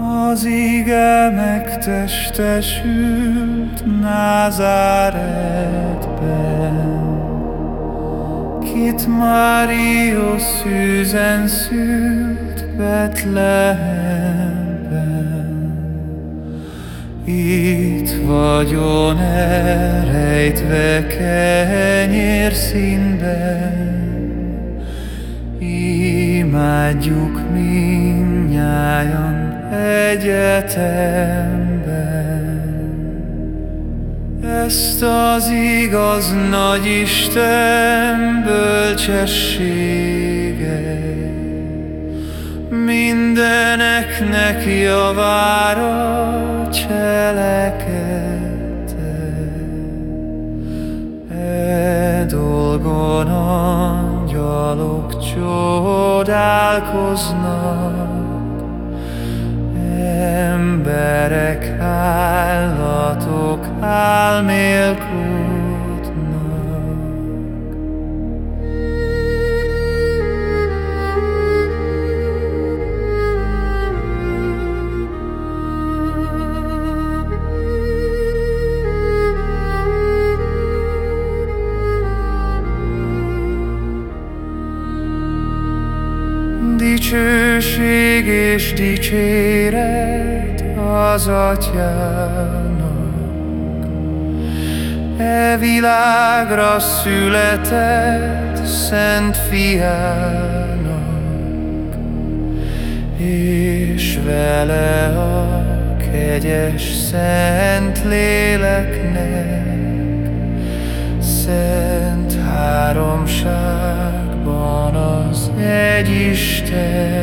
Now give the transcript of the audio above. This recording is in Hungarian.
Az ige megtestesült Názáretben, Kit Mária szűzen szült Betlehemben. Itt vagyon elrejtve kenyér színben, Imádjuk minnyájan egyetemben. Ezt az igaz nagy Isten bölcsessége, Mindeneknek javára cselekedte. E dolgon angyalok csodálkoznak, álmélkodnak. Dicsőség és dicséret az atyának, E világra született szent fiának, És vele a kegyes szent léleknek, Szent háromságban az egy Isten.